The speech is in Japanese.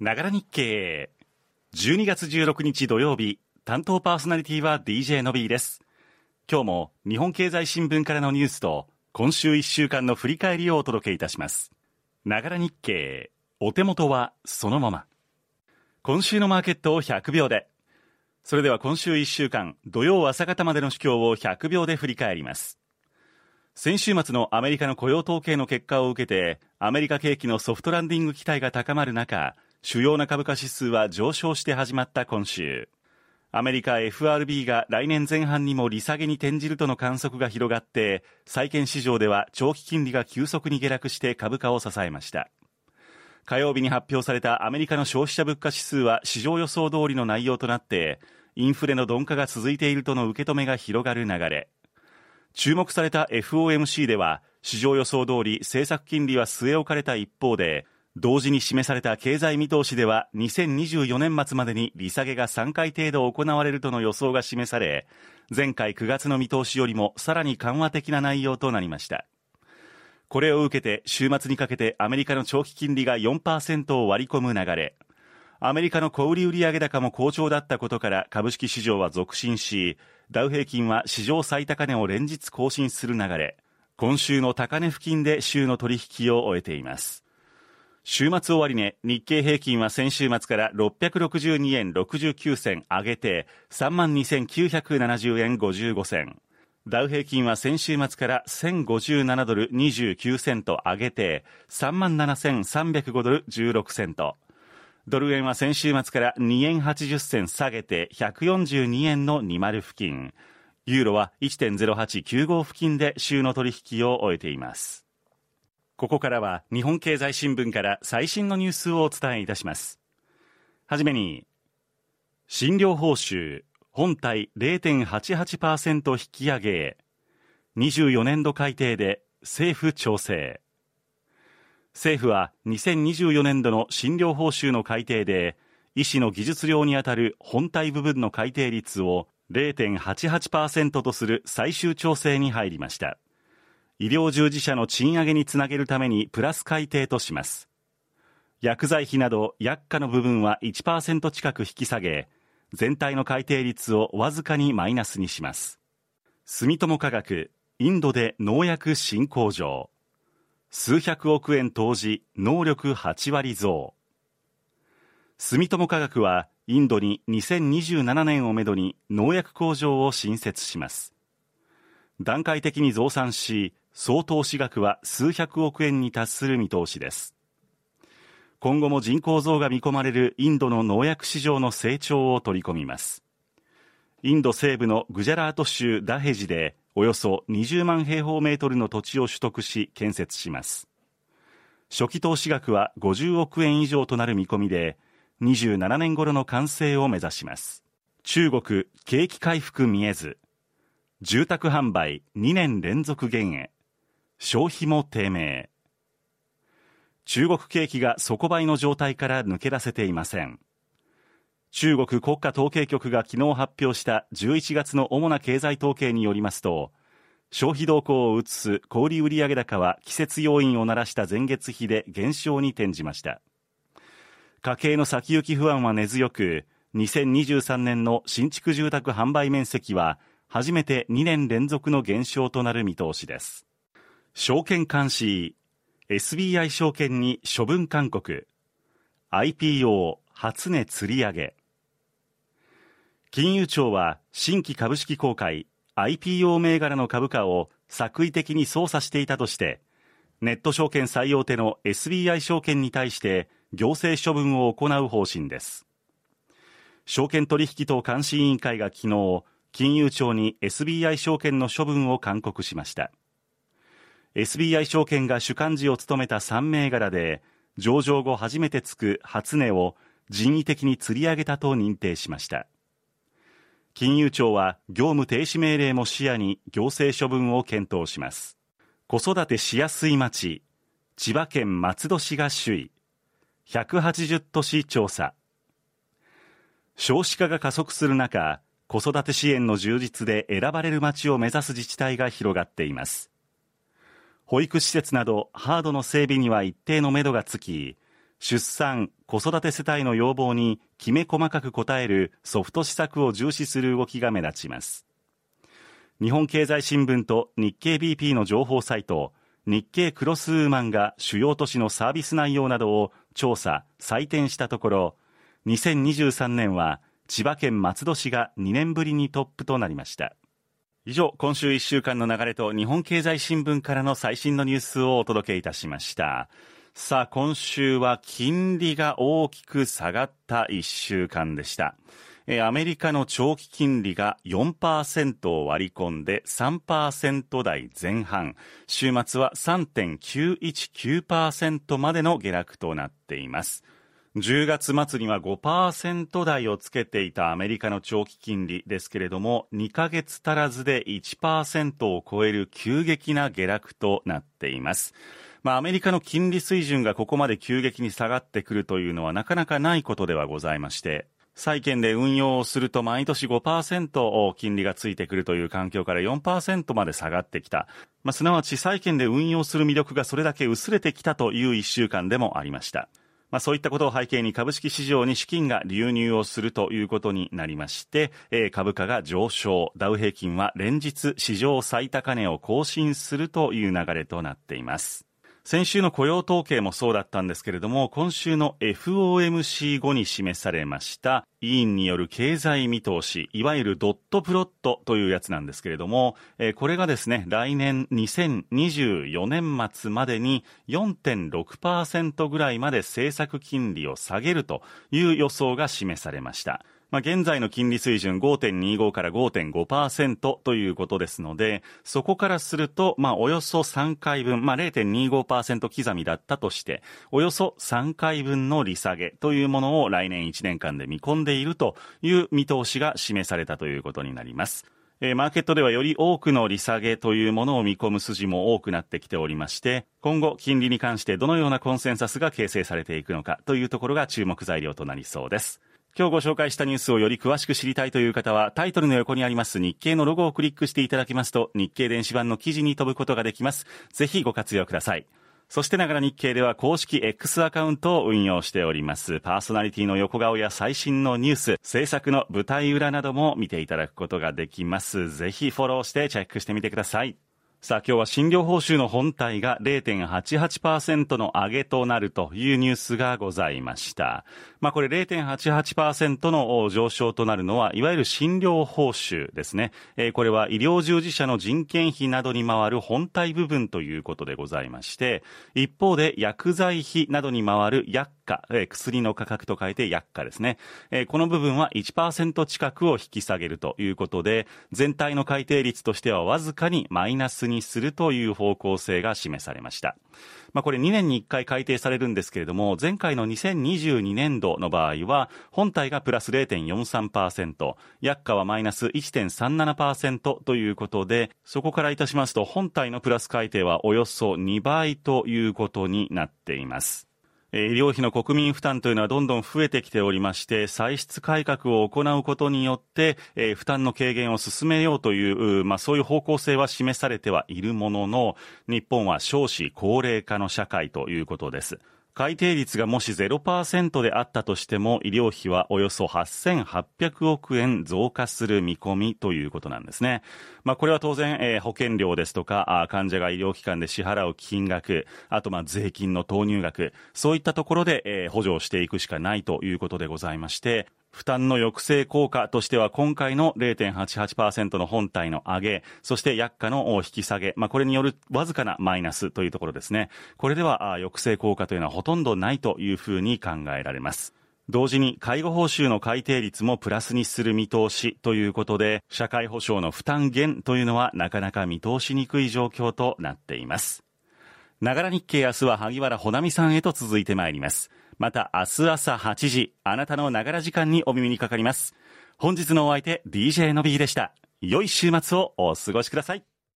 ながら日経。12月16日土曜日、担当パーソナリティは DJ のびーです。今日も日本経済新聞からのニュースと、今週1週間の振り返りをお届けいたします。ながら日経。お手元はそのまま。今週のマーケットを100秒で。それでは今週1週間、土曜朝方までの主況を100秒で振り返ります。先週末のアメリカの雇用統計の結果を受けて、アメリカ景気のソフトランディング期待が高まる中、主要な株価指数は上昇して始まった今週。アメリカ FRB が来年前半にも利下げに転じるとの観測が広がって、債券市場では長期金利が急速に下落して株価を支えました。火曜日に発表されたアメリカの消費者物価指数は市場予想通りの内容となって、インフレの鈍化が続いているとの受け止めが広がる流れ。注目された FOMC では、市場予想通り政策金利は据え置かれた一方で、同時に示された経済見通しでは2024年末までに利下げが3回程度行われるとの予想が示され前回9月の見通しよりもさらに緩和的な内容となりました。これを受けて週末にかけてアメリカの長期金利が4%を割り込む流れ。アメリカの小売売上高も好調だったことから株式市場は続伸しダウ平均は史上最高値を連日更新する流れ。今週の高値付近で週の取引を終えています。週末終値、日経平均は先週末から662円69銭上げて32,970円55銭。ダウ平均は先週末から1057ドル29セント上げて37,305ドル16セント。ドル円は先週末から2円80銭下げて142円の20付近。ユーロは1.0895付近で週の取引を終えています。ここからは日本経済新聞から最新のニュースをお伝えいたします。はじめに、診療報酬本体0.88%引き上げ24年度改定で政府調整政府は2024年度の診療報酬の改定で医師の技術量にあたる本体部分の改定率を0.88%とする最終調整に入りました医療従事者の賃上げにつなげるためにプラス改定とします。薬剤費など薬価の部分は1%近く引き下げ、全体の改定率をわずかにマイナスにします。住友化学、インドで農薬新工場。数百億円投じ、能力8割増。住友化学は、インドに2027年をめどに農薬工場を新設します。段階的に増産し、総投資額は数百億円に達する見通しです。今後も人口増が見込まれるインドの農薬市場の成長を取り込みます。インド西部のグジャラート州ダヘジでおよそ20万平方メートルの土地を取得し建設します。初期投資額は50億円以上となる見込みで27年頃の完成を目指します。中国景気回復見えず住宅販売2年連続減へ。消費も低迷。中国景気が底倍の状態から抜け出せていません。中国国家統計局が昨日発表した11月の主な経済統計によりますと消費動向を移す小売売上高は季節要因を鳴らした前月比で減少に転じました。家計の先行き不安は根強く2023年の新築住宅販売面積は初めて2年連続の減少となる見通しです。証券監視 SBI 証券に処分勧告 IPO 初値釣り上げ。金融庁は新規株式公開 IPO 銘柄の株価を作為的に操作していたとしてネット証券最大手の SBI 証券に対して行政処分を行う方針です。証券取引等監視委員会が昨日金融庁に SBI 証券の処分を勧告しました。SBI 証券が主幹事を務めた3銘柄で上場後初めてつく初値を人為的に釣り上げたと認定しました。金融庁は業務停止命令も視野に行政処分を検討します。子育てしやすい町千葉県松戸市が首位。180都市調査。少子化が加速する中子育て支援の充実で選ばれる町を目指す自治体が広がっています。保育施設などハードの整備には一定のめどがつき、出産、子育て世帯の要望にきめ細かく応えるソフト施策を重視する動きが目立ちます。日本経済新聞と日経 BP の情報サイト、日経クロスウーマンが主要都市のサービス内容などを調査、採点したところ、2023年は千葉県松戸市が2年ぶりにトップとなりました。以上、今週1週間の流れと日本経済新聞からの最新のニュースをお届けいたしました。さあ、今週は金利が大きく下がった1週間でした。アメリカの長期金利が4%を割り込んで3%台前半、週末は3.919%までの下落となっています。10月末には5%台をつけていたアメリカの長期金利ですけれども、2ヶ月足らずで1%を超える急激な下落となっています。まあ、アメリカの金利水準がここまで急激に下がってくるというのはなかなかないことではございまして、債券で運用をすると毎年5%金利がついてくるという環境から4%まで下がってきた。まあ、すなわち債券で運用する魅力がそれだけ薄れてきたという1週間でもありました。まあ、そういったことを背景に株式市場に資金が流入をするということになりまして、えー、株価が上昇、ダウ平均は連日史上最高値を更新するという流れとなっています。先週の雇用統計もそうだったんですけれども、今週の FOMC 後に示されました委員による経済見通し、いわゆるドットプロットというやつなんですけれども、これがですね、来年2024年末までに4.6%ぐらいまで政策金利を下げるという予想が示されました。まあ、現在の金利水準5.25から5.5%ということですので、そこからすると、まあ、およそ3回分、まあ、0.25%刻みだったとして、およそ3回分の利下げというものを来年1年間で見込んでいるという見通しが示されたということになります。マーケットではより多くの利下げというものを見込む筋も多くなってきておりまして、今後金利に関してどのようなコンセンサスが形成されていくのかというところが注目材料となりそうです。今日ご紹介したニュースをより詳しく知りたいという方は、タイトルの横にあります日経のロゴをクリックしていただきますと、日経電子版の記事に飛ぶことができます。ぜひご活用ください。そしてながら日経では公式 X アカウントを運用しております。パーソナリティの横顔や最新のニュース、制作の舞台裏なども見ていただくことができます。ぜひフォローしてチェックしてみてください。さあ今日は診療報酬の本体が0.88%の上げとなるというニュースがございました。まあこれ0.88%の上昇となるのは、いわゆる診療報酬ですね。えー、これは医療従事者の人件費などに回る本体部分ということでございまして、一方で薬剤費などに回る薬価、えー、薬の価格と書いて薬価ですね。えー、この部分は1%近くを引き下げるということで、全体の改定率としてはわずかにマイナスにするという方向性が示されました。まあ、これ2年に1回改定されるんですけれども、前回の2022年度の場合は、本体がプラス0.43%、薬価はマイナス1.37%ということで、そこからいたしますと、本体のプラス改定はおよそ2倍ということになっています。医療費の国民負担というのはどんどん増えてきておりまして、歳出改革を行うことによって、え負担の軽減を進めようという、まあそういう方向性は示されてはいるものの、日本は少子高齢化の社会ということです。改定率がもし0%であったとしても、医療費はおよそ8800億円増加する見込みということなんですね。まあ、これは当然、えー、保険料ですとか、患者が医療機関で支払う金額、あとまあ税金の投入額、そういったところで、えー、補助をしていくしかないということでございまして、負担の抑制効果としては今回の0.88%の本体の上げ、そして薬価の引き下げ、まあ、これによるわずかなマイナスというところですね。これでは抑制効果というのはほとんどないというふうに考えられます。同時に介護報酬の改定率もプラスにする見通しということで、社会保障の負担減というのはなかなか見通しにくい状況となっています。ながら日経明日は萩原ほなみさんへと続いてまいります。また明日朝8時、あなたのながら時間にお耳にかかります。本日のお相手、DJ のビーでした。良い週末をお過ごしください。